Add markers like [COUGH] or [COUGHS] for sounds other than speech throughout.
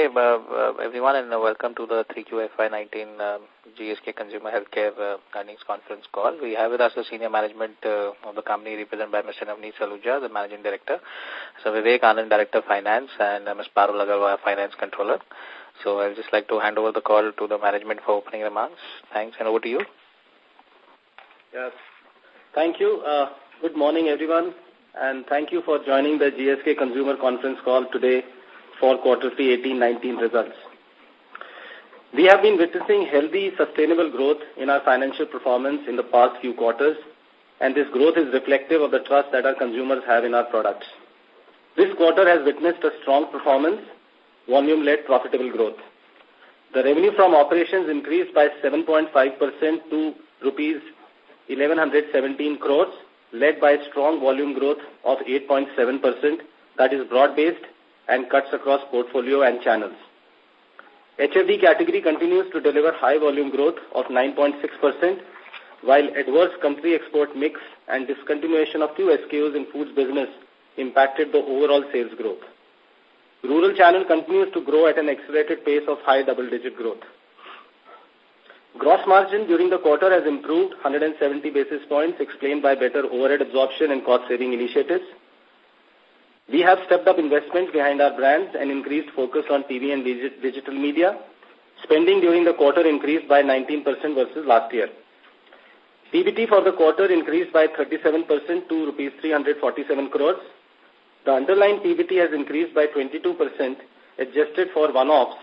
Hey, uh, uh, everyone, and uh, welcome to the 3Q FY19 uh, GSK Consumer Healthcare uh, earnings conference call. We have with us the senior management uh, of the company represented by Mr. Navneet Saluja, the managing director, so Vivek Anand, director of finance, and uh, Ms. Parul Agarwal, finance controller. So I'd just like to hand over the call to the management for opening remarks. Thanks, and over to you. Yes. Thank you. Uh, good morning, everyone, and thank you for joining the GSK Consumer Conference call today for quarter 3 18-19 results. We have been witnessing healthy, sustainable growth in our financial performance in the past few quarters, and this growth is reflective of the trust that our consumers have in our products. This quarter has witnessed a strong performance, volume-led profitable growth. The revenue from operations increased by 7.5% to rupees 1117 crores, led by strong volume growth of 8.7%, that is broad-based and cuts across portfolio and channels. HFD category continues to deliver high volume growth of 9.6%, while adverse country export mix and discontinuation of few SKUs in foods business impacted the overall sales growth. Rural channel continues to grow at an accelerated pace of high double-digit growth. Gross margin during the quarter has improved 170 basis points, explained by better overhead absorption and cost-saving initiatives. We have stepped up investments behind our brands and increased focus on TV and digital media. Spending during the quarter increased by 19% versus last year. PBT for the quarter increased by 37% to rupees 347 crores. The underlying PBT has increased by 22%, adjusted for one-offs,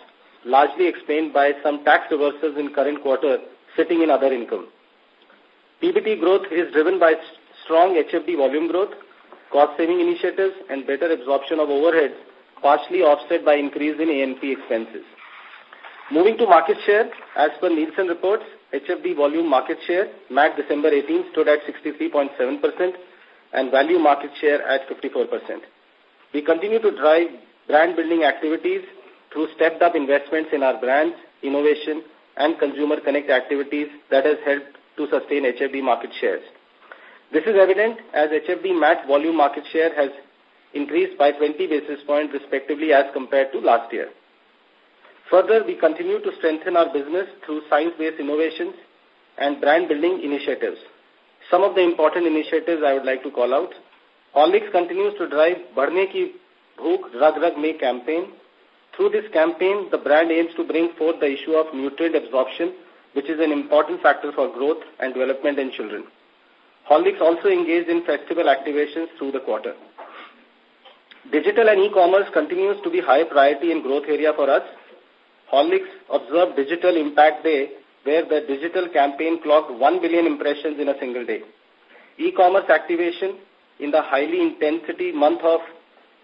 largely explained by some tax reversals in current quarter sitting in other income. PBT growth is driven by strong HFD volume growth, cost-saving initiatives, and better absorption of overheads, partially offset by increase in A&P expenses. Moving to market share, as per Nielsen reports, HFD volume market share, MAT December 18, stood at 63.7% and value market share at 54%. We continue to drive brand building activities through stepped up investments in our brands, innovation, and consumer connect activities that has helped to sustain HFD market shares. This is evident as HFD MAT volume market share has increased by 20 basis points respectively as compared to last year. Further, we continue to strengthen our business through science-based innovations and brand building initiatives. Some of the important initiatives I would like to call out. Horlicks continues to drive Badhne Ki Bhook Rag Rag Mein campaign. Through this campaign, the brand aims to bring forth the issue of nutrient absorption, which is an important factor for growth and development in children. Horlicks also engaged in festival activations through the quarter. Digital and e-commerce continues to be high priority and growth area for us. Horlicks observed Digital Impact Day, where the digital campaign clocked 1 billion impressions in a single day. E-commerce activation in the highly intensity month of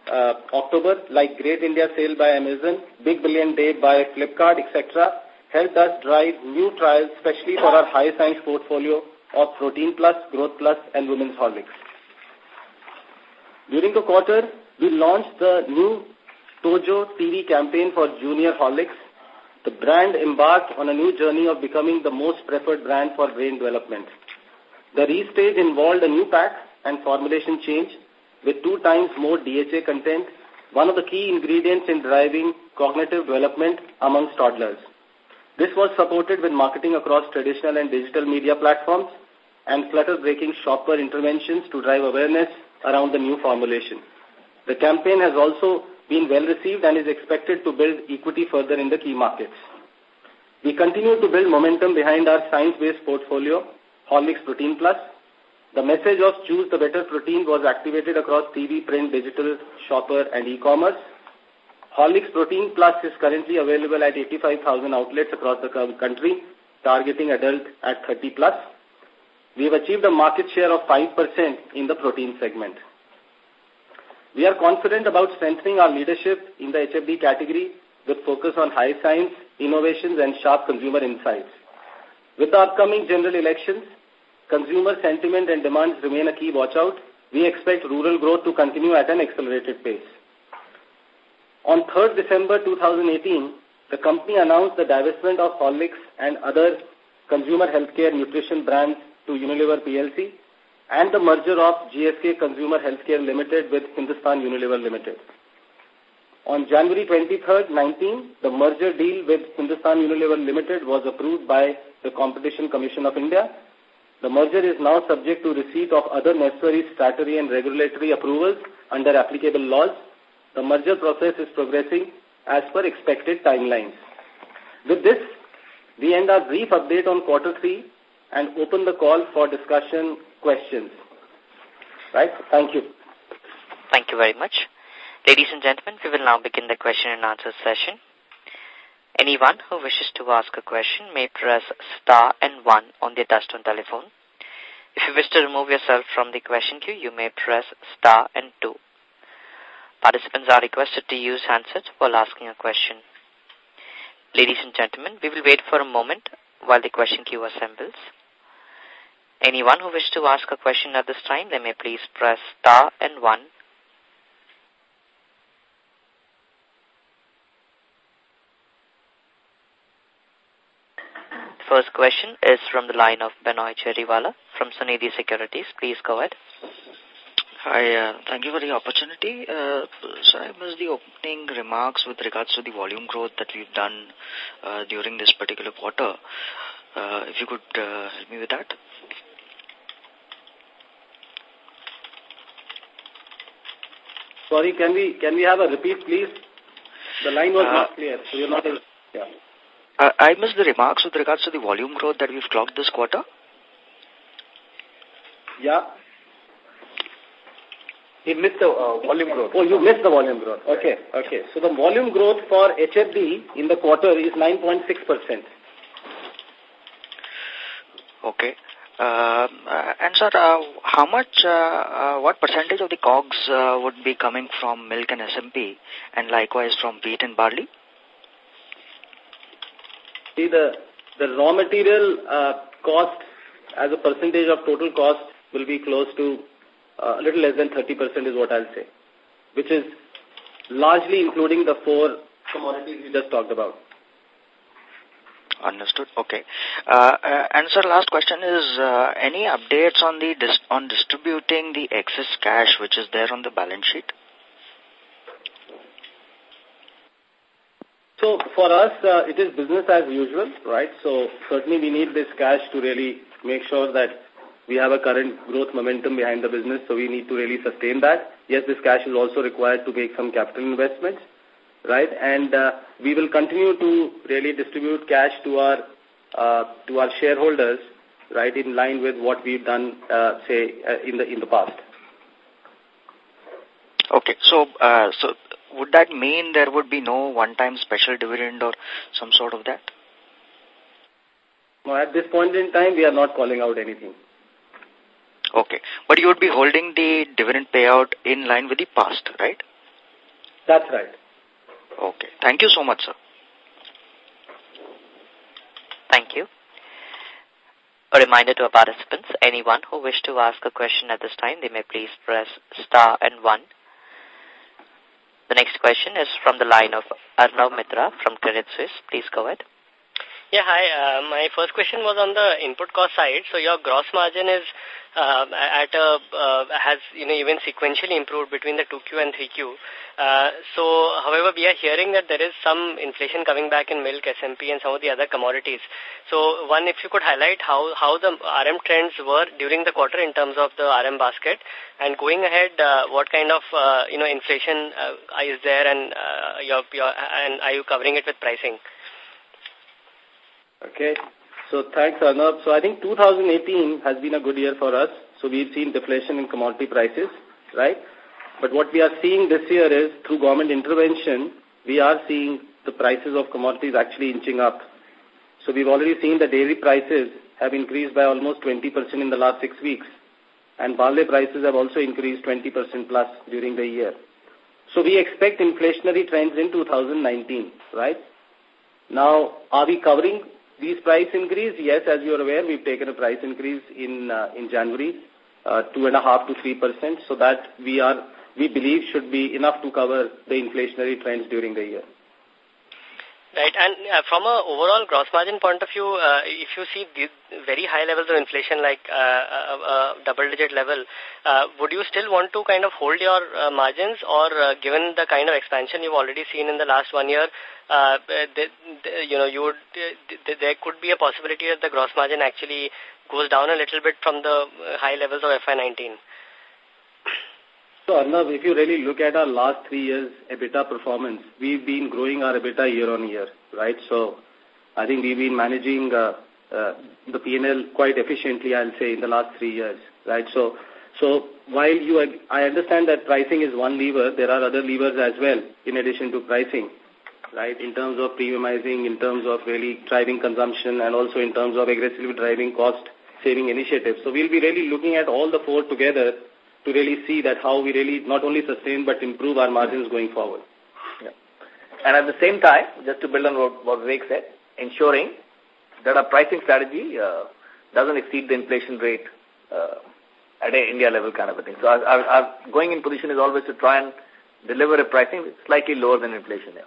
uh, October, like Great India Sale by Amazon, Big Billion Day by Flipkart, etc., helped us drive new trials, especially for our high science portfolio of Protein Plus, Growth Plus, and Women's Horlicks. During the quarter, we launched the new Tojo TV campaign for Junior Horlicks. The brand embarked on a new journey of becoming the most preferred brand for brain development. The restage involved a new pack and formulation change with two times more DHA content, one of the key ingredients in driving cognitive development amongst toddlers. This was supported with marketing across traditional and digital media platforms and clutter-breaking shopper interventions to drive awareness around the new formulation. The campaign has also been well received and is expected to build equity further in the key markets. We continue to build momentum behind our science-based portfolio, Horlicks Protein Plus. The message of choose the better protein was activated across TV, print, digital, shopper and e-commerce. Horlicks Protein Plus is currently available at 85,000 outlets across the country, targeting adult at 30 plus we have achieved a market share of 5% in the protein segment. We are confident about strengthening our leadership in the HFD category with focus on high science, innovations and sharp consumer insights. With the upcoming general elections, consumer sentiment and demands remain a key watch out. We expect rural growth to continue at an accelerated pace. On 3rd December 2018, the company announced the divestment of Horlicks and other consumer healthcare nutrition brands to Unilever PLC and the merger of GSK Consumer Healthcare Limited with Hindustan Unilever Limited. On January 23rd, 19, the merger deal with Hindustan Unilever Limited was approved by the Competition Commission of India. The merger is now subject to receipt of other necessary statutory and regulatory approvals under applicable laws. The merger process is progressing as per expected timelines. With this, we end our brief update on quarter three and open the call for discussion questions. Right? Thank you. Thank you very much. Ladies and gentlemen, we will now begin the question and answer session. Anyone who wishes to ask a question may press star and one on their touchtone telephone. If you wish to remove yourself from the question queue, you may press star and two. Participants are requested to use handsets while asking a question. Ladies and gentlemen, we will wait for a moment while the question queue assembles. Anyone who wishes to ask a question at this time, they may please press star and one. First question is from the line of Binoy Jariwala from Sunidhi Securities. Please go ahead. Hi, uh, thank you for the opportunity. Uh, so I missed the opening remarks with regards to the volume growth that we've done uh, during this particular quarter. If you could help me with that. Sorry, can we can we have a repeat, please? The line was uh, not clear, so you're not. Yeah. Uh, I missed the remarks with regards to the volume growth that we've clocked this quarter. Yeah. He missed the uh, volume growth. Oh, you missed the volume growth. Okay, okay. So the volume growth for HFD in the quarter is 9.6%. Okay. Uh, and sir, uh, how much, uh, uh, what percentage of the COGS uh, would be coming from milk and SMP and likewise from wheat and barley? See, the, the raw material uh, cost as a percentage of total cost will be close to a little less than 30% is what I'll say, which is largely including the four commodities we just talked about. Understood. Okay. Uh, uh, and sir, last question is, uh, any updates on the dis on distributing the excess cash which is there on the balance sheet? So for us, uh, it is business as usual, right? So certainly we need this cash to really make sure that we have a current growth momentum behind the business, so we need to really sustain that. Yes, this cash is also required to make some capital investments, right? And uh, we will continue to really distribute cash to our uh, to our shareholders, right, in line with what we've done, uh, say, uh, in the in the past. Okay, so uh, so would that mean there would be no one-time special dividend or some sort of that? No, at this point in time, we are not calling out anything. Okay. But you would be holding the dividend payout in line with the past, right? That's right. Okay. Thank you so much, sir. Thank you. A reminder to our participants, anyone who wish to ask a question at this time, they may please press star and one. The next question is from the line of Arnab Mitra from Credit Suisse. Please go ahead. Yeah, hi. Uh, my first question was on the input cost side. So your gross margin is uh, at a uh, has you know even sequentially improved between the 2Q and 3Q. Uh, so, however, we are hearing that there is some inflation coming back in milk, SMP, and some of the other commodities. So, one, if you could highlight how how the RM trends were during the quarter in terms of the RM basket, and going ahead, uh, what kind of uh, you know inflation uh, is there, and uh, your, and are you covering it with pricing? Okay. So thanks, Arnab. So I think 2018 has been a good year for us. So we've seen deflation in commodity prices, right? But what we are seeing this year is through government intervention, we are seeing the prices of commodities actually inching up. So we've already seen the dairy prices have increased by almost 20% in the last six weeks. And barley prices have also increased 20% plus during the year. So we expect inflationary trends in 2019, right? Now, are we covering these price increase, yes, as you are aware, we've taken a price increase in uh, in January, uh, two and a half to three percent, so that we are we believe should be enough to cover the inflationary trends during the year. Right. And uh, from a overall gross margin point of view, uh, if you see very high levels of inflation like uh, uh, double-digit level, would you still want to kind of hold your margins or given the kind of expansion you've already seen in the last one year, you know, you would, the, there could be a possibility that the gross margin actually goes down a little bit from the high levels of FY19? So, Arnab, if you really look at our last three years EBITDA performance, we've been growing our EBITDA year on year, right? So, I think we've been managing uh, uh, the P&L quite efficiently, I'll say, in the last three years, right? So, so while you, I understand that pricing is one lever, there are other levers as well in addition to pricing, right? In terms of premiumizing, in terms of really driving consumption, and also in terms of aggressively driving cost saving initiatives. So we'll be really looking at all the four together to really see that how we really not only sustain but improve our margins going forward. Yeah. And at the same time, just to build on what, what Vivek said, ensuring that our pricing strategy uh, doesn't exceed the inflation rate uh, at an India level kind of a thing. So our, our, our going in position is always to try and deliver a pricing slightly lower than inflation. Yeah.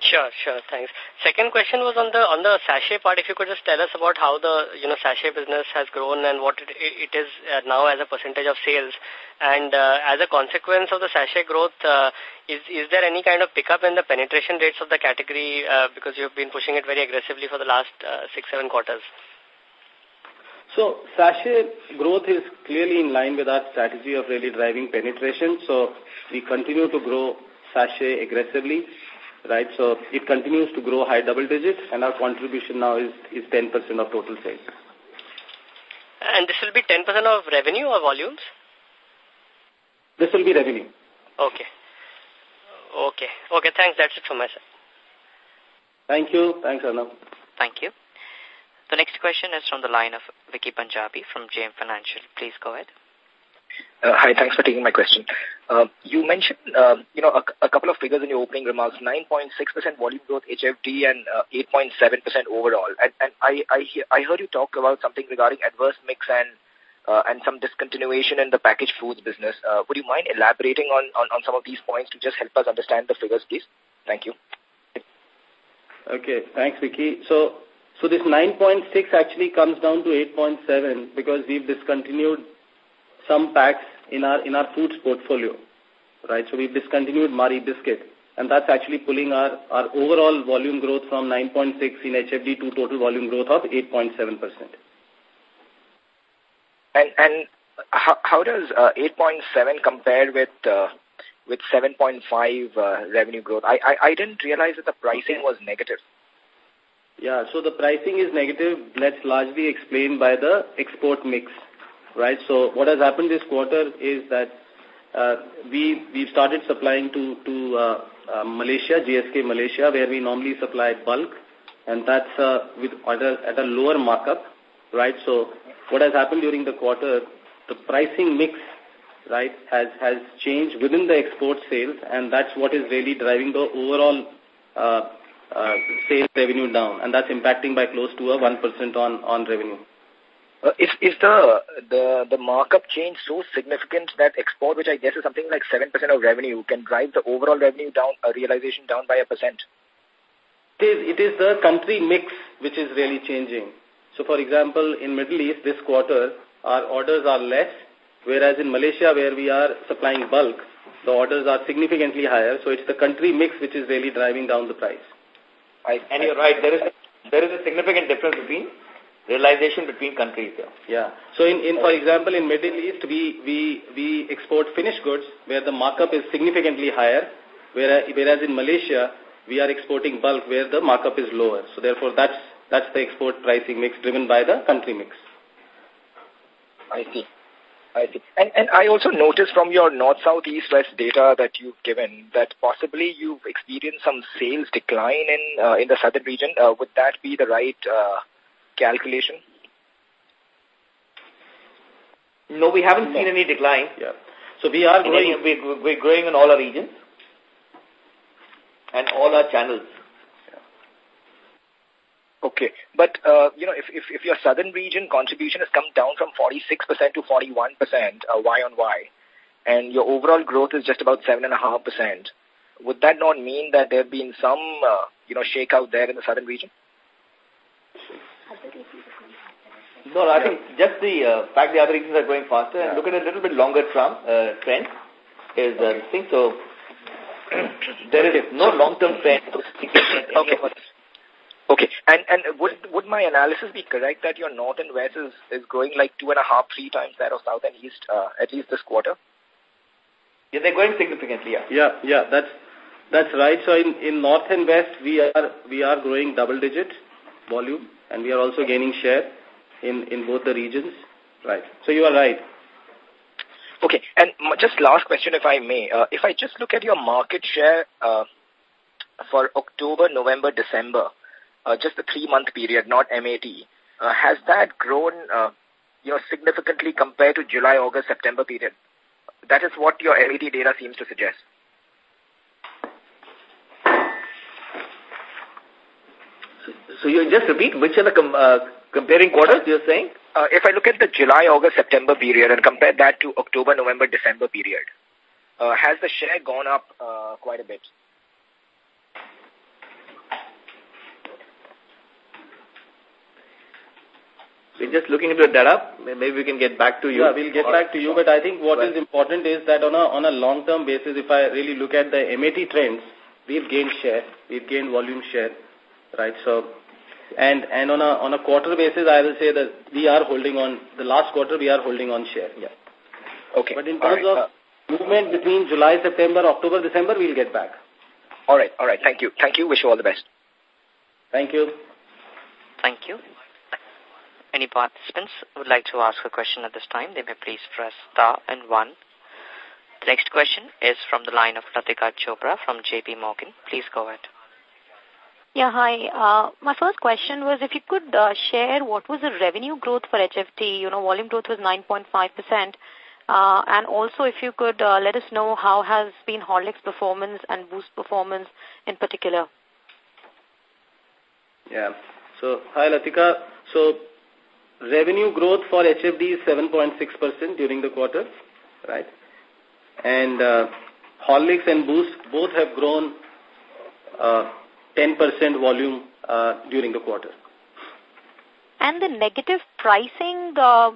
Sure, sure. Thanks. Second question was on the on the sachet part. If you could just tell us about how the you know sachet business has grown and what it, it is uh, now as a percentage of sales, and uh, as a consequence of the sachet growth, uh, is is there any kind of pickup in the penetration rates of the category uh, because you have been pushing it very aggressively for the last uh, six seven quarters? So sachet growth is clearly in line with our strategy of really driving penetration. So we continue to grow sachet aggressively right? So it continues to grow high double digits, and our contribution now is, is 10% of total sales. And this will be 10% of revenue or volumes? This will be revenue. Okay. Okay. Okay, thanks. That's it from my side. Thank you. Thanks, Arnab. Thank you. The next question is from the line of Vicky Punjabi from JM Financial. Please go ahead. Uh, hi, thanks for taking my question. Uh, you mentioned, uh, you know, a, a, couple of figures in your opening remarks, 9.6% volume growth HFD and 8.7% uh, overall. And, and I, I, I heard you talk about something regarding adverse mix and uh, and some discontinuation in the packaged foods business. Uh, would you mind elaborating on, on, on some of these points to just help us understand the figures, please? Thank you. Okay, thanks, Vicky. So, so this 9.6 actually comes down to 8.7 because we've discontinued some packs in our in our foods portfolio, right? So we've discontinued Marie biscuit, and that's actually pulling our our overall volume growth from 9.6 in HFD to total volume growth of 8.7 percent. And and how how does uh, 8.7 compare with uh, with 7.5 uh, revenue growth? I, I I didn't realize that the pricing was negative. Yeah, so the pricing is negative. That's largely explained by the export mix right? So what has happened this quarter is that uh, we we've started supplying to to uh, uh, Malaysia, GSK Malaysia, where we normally supply bulk, and that's uh, with at a, at a lower markup, right? So what has happened during the quarter, the pricing mix, right, has has changed within the export sales, and that's what is really driving the overall uh, uh, sales revenue down, and that's impacting by close to a one percent on on revenue. Uh, is is the the the markup change so significant that export, which I guess is something like seven percent of revenue, can drive the overall revenue down, uh, realization down by a percent? It is it is the country mix which is really changing. So, for example, in Middle East this quarter, our orders are less, whereas in Malaysia, where we are supplying bulk, the orders are significantly higher. So, it's the country mix which is really driving down the price. I, and you're right. There is there is a significant difference between realization between countries here. Yeah. So in, in for example, in Middle East, we, we, we export finished goods where the markup is significantly higher, whereas, whereas in Malaysia, we are exporting bulk where the markup is lower. So therefore, that's, that's the export pricing mix driven by the country mix. I see. I see. And, and I also noticed from your north, south, east, west data that you've given that possibly you've experienced some sales decline in, uh, in the southern region. Uh, would that be the right, uh, calculation? No, we haven't no. seen any decline. Yeah. So we are growing. Any, we're, we're growing in all our regions and all our channels. Okay. But, uh, you know, if, if, if your southern region contribution has come down from 46% to 41% uh, Y on Y, and your overall growth is just about 7.5%, would that not mean that there have been some uh, you know, shakeout there in the southern region? No, I think just the uh, fact the other regions are going faster and look at a little bit longer term uh, trend is uh, thing. So [CLEARS THROAT] there is no long-term trend. okay. Okay. And and would would my analysis be correct that your north and west is, is growing like two and a half, three times that of south and east, uh, at least this quarter? Yeah, they're growing significantly, yeah. Yeah, yeah, that's that's right. So in, in north and west we are we are growing double digit volume and we are also gaining share in, in both the regions. Right. So you are right. Okay. And just last question, if I may. Uh, if I just look at your market share uh, for October, November, December, uh, just the three-month period, not MAT, uh, has that grown uh, you know, significantly compared to July, August, September period? That is what your MAT data seems to suggest. So you just repeat, which are the com uh, comparing quarters you're saying? Uh, if I look at the July, August, September period and compare that to October, November, December period, uh, has the share gone up uh, quite a bit? We're just looking into the data. Maybe we can get back to you. Yeah, we'll get back to you. But I think what is important is that on a on a long term basis, if I really look at the MAT trends, we've gained share, we've gained volume share, right? So, and and on a on a quarter basis, I will say that we are holding on. The last quarter, we are holding on share. Yeah. Okay. But in terms right. of uh, movement between July, September, October, December, we'll get back. All right. All right. Thank you. Thank you. Wish you all the best. Thank you. Thank you. Any participants would like to ask a question at this time, they may please press star and one. The next question is from the line of Latika Chopra from JP Morgan. Please go ahead. Yeah, hi. Uh, my first question was if you could uh, share what was the revenue growth for HFD. You know, volume growth was 9.5%. Uh, and also if you could uh, let us know how has been Horlicks performance and Boost performance in particular. Yeah. So, hi Latika. So, revenue growth for HFD is 7.6% during the quarter, right? And uh, Horlicks and Boost both have grown uh, 10% volume uh, during the quarter. And the negative pricing uh,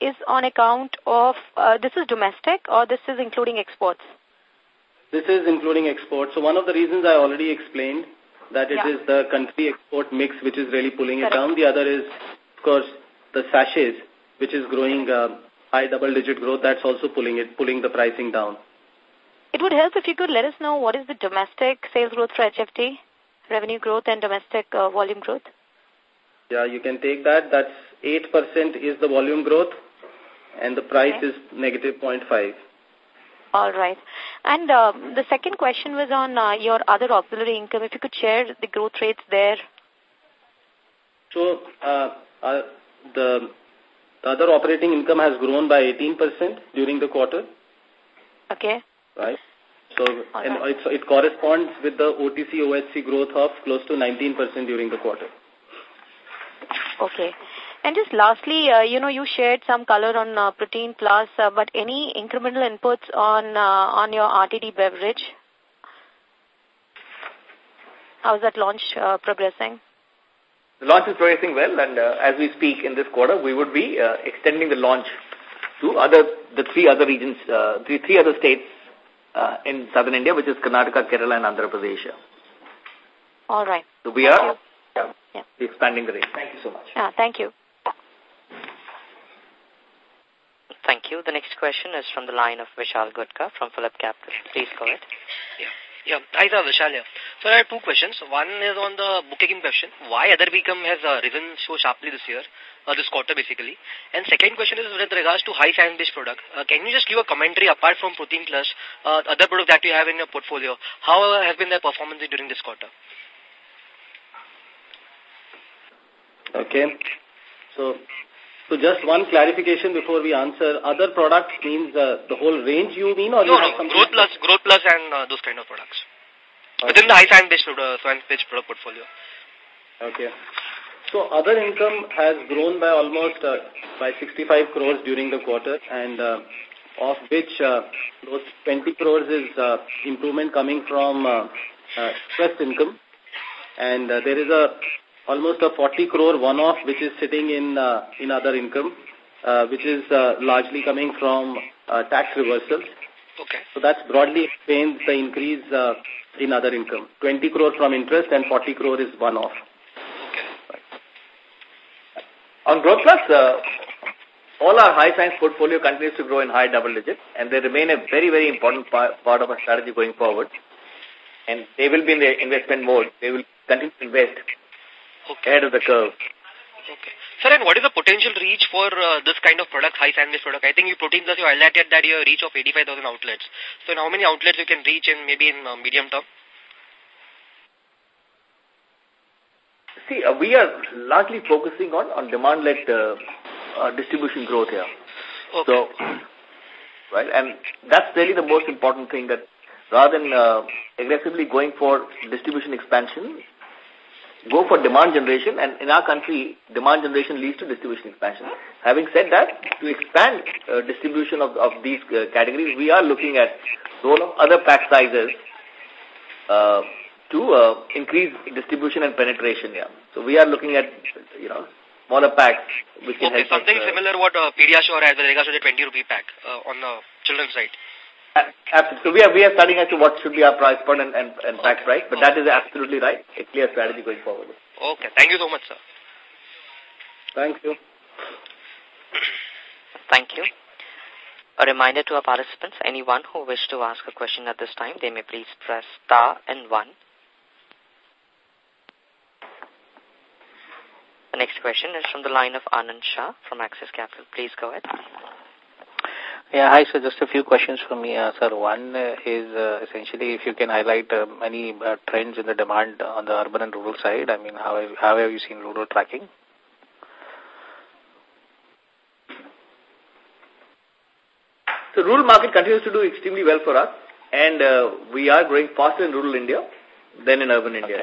is on account of, uh, this is domestic or this is including exports? This is including exports. So one of the reasons I already explained that it yeah. is the country export mix which is really pulling Correct. it down. The other is, of course, the sachets, which is growing uh, high double-digit growth. That's also pulling it, pulling the pricing down. It would help if you could let us know what is the domestic sales growth for HFD? Revenue growth and domestic uh, volume growth? Yeah, you can take that. That's 8% is the volume growth and the price okay. is negative 0.5. All right. And uh, the second question was on uh, your other auxiliary income. If you could share the growth rates there. So, uh, uh, the, the other operating income has grown by 18% during the quarter. Okay. Right. So and it corresponds with the OTC OSC growth of close to 19% during the quarter. Okay. And just lastly, uh, you know, you shared some color on uh, Protein Plus, uh, but any incremental inputs on uh, on your RTD beverage? How is that launch uh, progressing? The launch is progressing well, and uh, as we speak in this quarter, we would be uh, extending the launch to other the three other regions, uh, the three other states uh, in southern India, which is Karnataka, Kerala, and Andhra Pradesh. All right. So we thank are yeah, yeah. expanding the range. Thank you so much. Yeah, thank you. Thank you. The next question is from the line of Vishal Gutka from Phillip Capital. Please go ahead. Yeah. Yeah, hi sir, Vishal here. So I have two questions. One is on the bookkeeping question. Why other income has uh, risen so sharply this year, uh, this quarter basically? And second question is with regards to high science-based product. Uh, can you just give a commentary apart from Protein Plus, other products that you have in your portfolio? How has been their performance during this quarter? Okay. So, so just one clarification before we answer. Other products means uh, the whole range you mean or no, no, growth plus, growth plus and uh, those kind of products. Within the high science-based uh, science product portfolio. Okay. So other income has grown by almost uh, by 65 crores during the quarter and uh, of which uh, those 20 crores is uh, improvement coming from uh, uh, interest income And uh, there is a almost a 40 crore one-off which is sitting in uh, in other income, uh, which is uh, largely coming from uh, tax reversals. Okay. So that's broadly explains the increase uh, in other income. 20 crore from interest and 40 crore is one-off. On Growth Plus, uh, all our high science portfolio continues to grow in high double digits, and they remain a very, very important part, part of our strategy going forward. And they will be in the investment mode. They will continue to invest Okay. ahead of the curve. Okay. Sir, and what is the potential reach for uh, this kind of product, high science-based product? I think you protein plus you highlighted that you have a reach of 85,000 outlets. So in how many outlets you can reach in maybe in uh, medium term? See, uh, we are largely focusing on, on demand-led uh, uh, distribution growth here. Okay. So, [CLEARS THROAT] right, and that's really the most important thing that rather than uh, aggressively going for distribution expansion, go for demand generation. And in our country, demand generation leads to distribution expansion. Having said that, to expand uh, distribution of, of these uh, categories, we are looking at role of other pack sizes uh, to uh, increase distribution and penetration. Yeah. So we are looking at, you know, smaller packs which can Okay, help us, something uh, similar what uh, Pediasure has with regards to the 20 rupee pack uh, on the children's side. A- Absolutely. So we are, we are studying as to what should be our price point and, and, and pack price, but that is absolutely right. A clear strategy going forward. Okay, thank you so much, sir. Thank you. Thank you. A reminder to our participants, anyone who wish to ask a question at this time, they may please press star and one. The next question is from the line of Anand Shah from Axis Capital. Please go ahead. Yeah, hi, sir. Just a few questions from me, uh, sir. One uh, is uh, essentially if you can highlight um, any uh, trends in the demand on the urban and rural side. I mean, how have, how have you seen rural tracking? So rural market continues to do extremely well for us, and uh, we are growing faster in rural India than in urban India.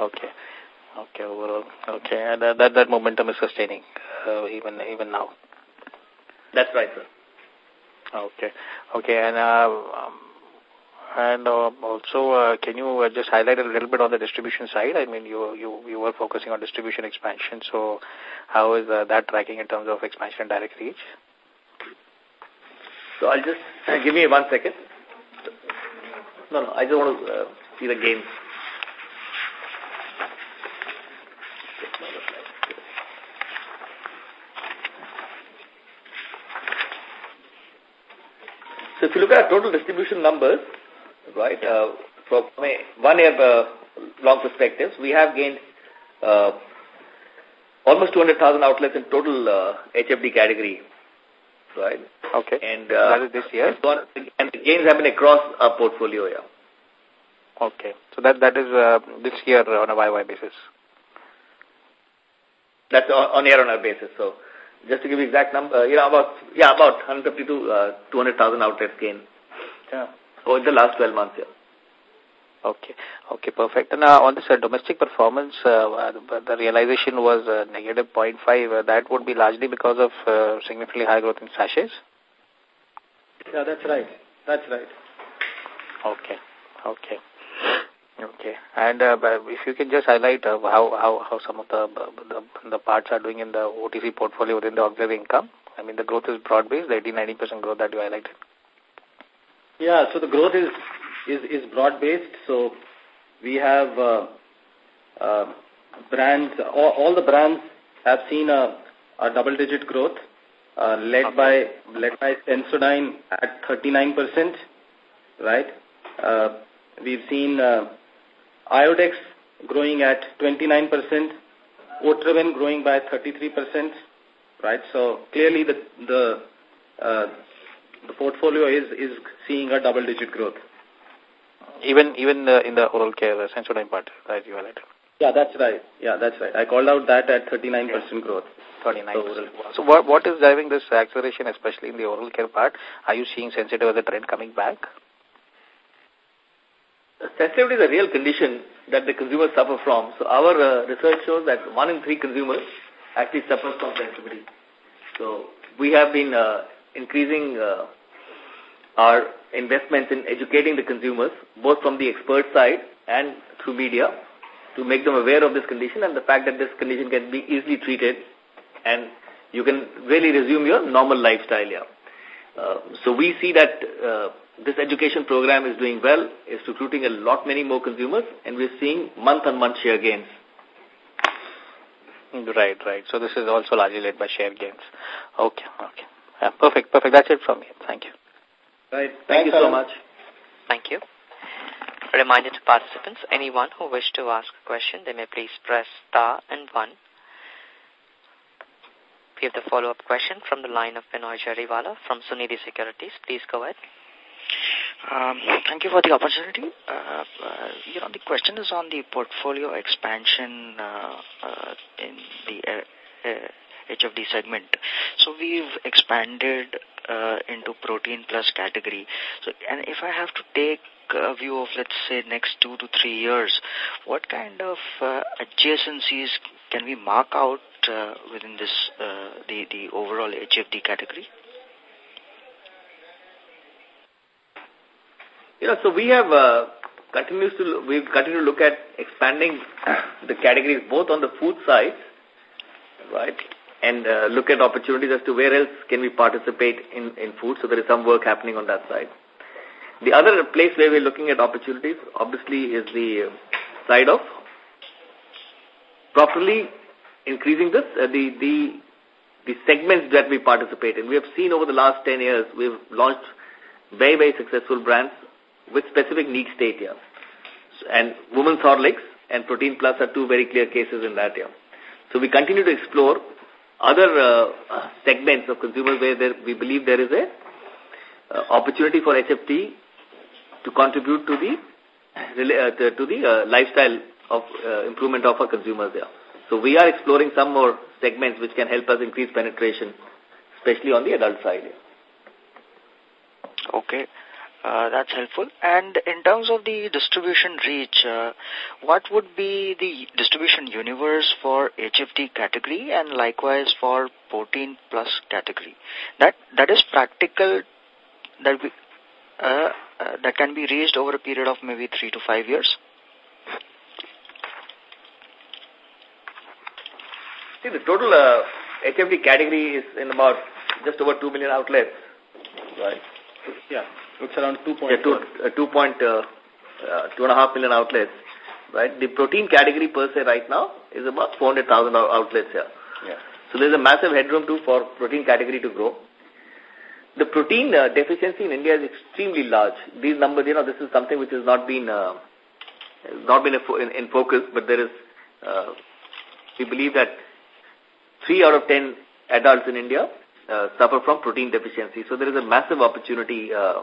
Okay. Okay. Okay, overall. Okay, and uh, that, that momentum is sustaining uh, even even now. That's right, sir. Okay. Okay, and uh, um, and uh, also, uh, can you uh, just highlight a little bit on the distribution side? I mean, you you you were focusing on distribution expansion, so how is uh, that tracking in terms of expansion and direct reach? So I'll just uh, give me one second. No, no, I just want to uh, see the gains. If you look at our total distribution numbers, right, uh, from a one year uh, long perspective, we have gained uh, almost 200,000 outlets in total uh, HFD category, right? Okay. And uh, that is this year? and the gains have been across our portfolio, yeah. Okay. So that that is uh, this year on a YY basis. That's on, on year-on-year basis. So just to give you exact number, uh, you know, about, yeah, about 150 to uh, 200,000 outlets gain Yeah. over the last 12 months, yeah. Okay. Okay, perfect. And uh, on this uh, domestic performance, uh, the, the realization was uh, negative 0.5. Uh, that would be largely because of uh, significantly high growth in sachets? Yeah, that's right. That's right. Okay. Okay. Okay. And uh, if you can just highlight uh, how, how, how some of the, the, the parts are doing in the OTC portfolio within the auxiliary income. I mean, the growth is broad-based, the 80-90% growth that you highlighted. Yeah, so the growth is is is broad based. So we have uh, uh, brands. All, all the brands have seen a, a double digit growth, uh, led by led by Sensodyne at 39 percent. Right. Uh, we've seen uh, Iodex growing at 29 percent. Otrivin growing by 33 percent. Right. So clearly the the uh, the portfolio is is seeing a double digit growth. Even even uh, in the oral care uh, Sensodyne part that you highlighted. Yeah, that's right. Yeah, that's right. I called out that at 39% growth. 39 So, So what, what is driving this acceleration, especially in the oral care part? Are you seeing sensitive as a trend coming back? Sensitivity is a real condition that the consumers suffer from. So our uh, research shows that one in three consumers actually suffers from sensitivity. So we have been uh, increasing uh, our investments in educating the consumers, both from the expert side and through media, to make them aware of this condition and the fact that this condition can be easily treated and you can really resume your normal lifestyle. Yeah. Uh, so we see that uh, this education program is doing well, is recruiting a lot many more consumers, and we're seeing month-on-month -month share gains. Mm, right, right. So this is also largely led by share gains. Okay, okay. Yeah, perfect, perfect. That's it from me. Thank you. Right. Thank Thanks, you so much. Thank you. A reminder to participants, anyone who wish to ask a question, they may please press star and one. We have the follow-up question from the line of Binoy Jariwala from Sunidhi Securities. Please go ahead. Um, thank you for the opportunity. Uh, uh, you know, the question is on the portfolio expansion uh, uh in the HFD uh, segment. So we've expanded uh, into protein plus category. So, and if I have to take a view of, let's say, next two to three years, what kind of uh, adjacencies can we mark out uh, within this, uh, the, the overall HFD category? Yeah, so we have uh, continues to we continue to look at expanding [COUGHS] the categories both on the food side, right, and uh, look at opportunities as to where else can we participate in in food. So there is some work happening on that side. The other place where we're looking at opportunities, obviously, is the side of properly increasing this, uh, the, the, the segments that we participate in. We have seen over the last 10 years, we've launched very, very successful brands with specific need state here. And Women's Horlicks and Protein Plus are two very clear cases in that here. So we continue to explore other uh, segments of consumers where there, we believe there is a uh, opportunity for HFD to contribute to the uh, to the uh, lifestyle of uh, improvement of our consumers there. So we are exploring some more segments which can help us increase penetration, especially on the adult side. Okay. Uh, that's helpful. And in terms of the distribution reach, uh, what would be the distribution universe for HFD category and likewise for protein plus category? That that is practical. That we, uh, uh, that can be reached over a period of maybe three to five years? See, the total uh, HFD category is in about just over 2 million outlets, right? Yeah, it's around 2. Yeah, two, uh, 2 point, uh, uh, 2.5 million outlets, right? The protein category per se right now is about 400,000 outlets here. Yeah. So there's a massive headroom too for protein category to grow. The protein uh, deficiency in India is extremely large. These numbers, you know, this is something which has not been uh, not been in, in focus, but there is, uh, we believe that three out of ten adults in India uh, suffer from protein deficiency. So there is a massive opportunity uh,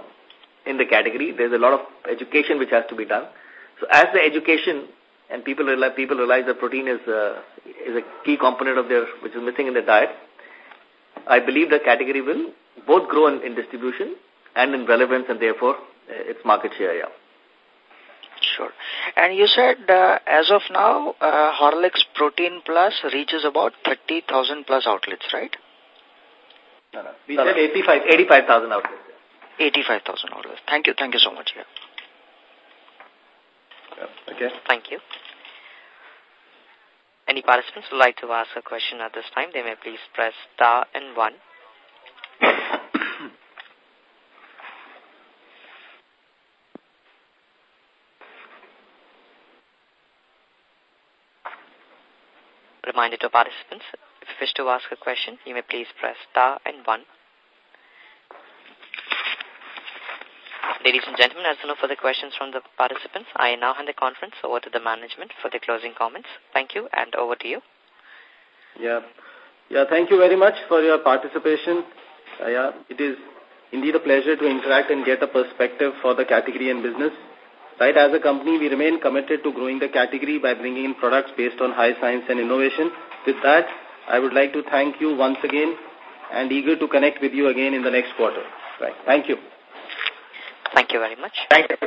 in the category. There's a lot of education which has to be done. So as the education and people realize, people realize that protein is uh, is a key component of their which is missing in their diet, I believe the category will both grow in, in distribution and in relevance and therefore uh, its market share, yeah. Sure. And you said uh, as of now, uh, Horlicks Protein Plus reaches about 30,000 plus outlets, right? No, no. We no, said 85,000 85, outlets. 85,000 outlets. Thank you. Thank you so much. Yeah. yeah. Okay. Thank you. Any participants would like to ask a question at this time, they may please press star and one. [COUGHS] Reminder to participants, if you wish to ask a question, you may please press star and one. Ladies and gentlemen, as no further questions from the participants, I now hand the conference over to the management for the closing comments. Thank you, and over to you. Yeah. Yeah, thank you very much for your participation. Uh, yeah, it is indeed a pleasure to interact and get a perspective for the category and business. Right, as a company, we remain committed to growing the category by bringing in products based on high science and innovation. With that, I would like to thank you once again and eager to connect with you again in the next quarter. Right. Thank you. Thank you very much. Thank you.